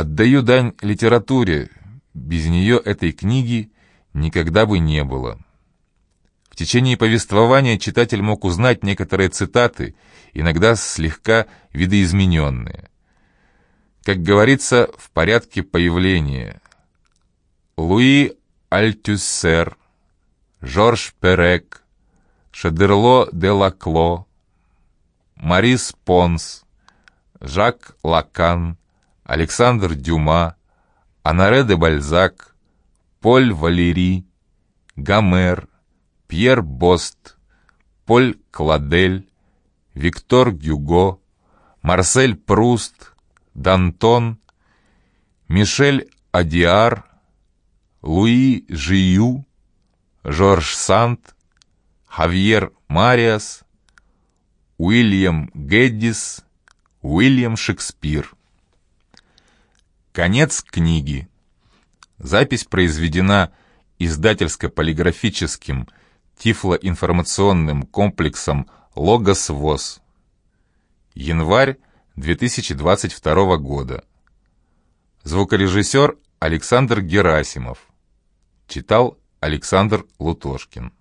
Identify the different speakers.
Speaker 1: Отдаю дань литературе, без нее этой книги никогда бы не было. В течение повествования читатель мог узнать некоторые цитаты, иногда слегка видоизмененные. Как говорится, в порядке появления. Луи Альтюссер, Жорж Перек, Шадерло де Лакло, Марис Понс, Жак Лакан, Александр Дюма, Анаре де Бальзак, Поль Валери, Гомер, Пьер Бост, Поль Кладель, Виктор Гюго, Марсель Пруст, Дантон, Мишель Адиар, Луи Жию, Жорж Санд, Хавьер Мариас, Уильям Гэддис, Уильям Шекспир. Конец книги. Запись произведена издательско-полиграфическим тифлоинформационным комплексом «Логос ВОЗ». Январь 2022 года. Звукорежиссер Александр Герасимов. Читал Александр Лутошкин.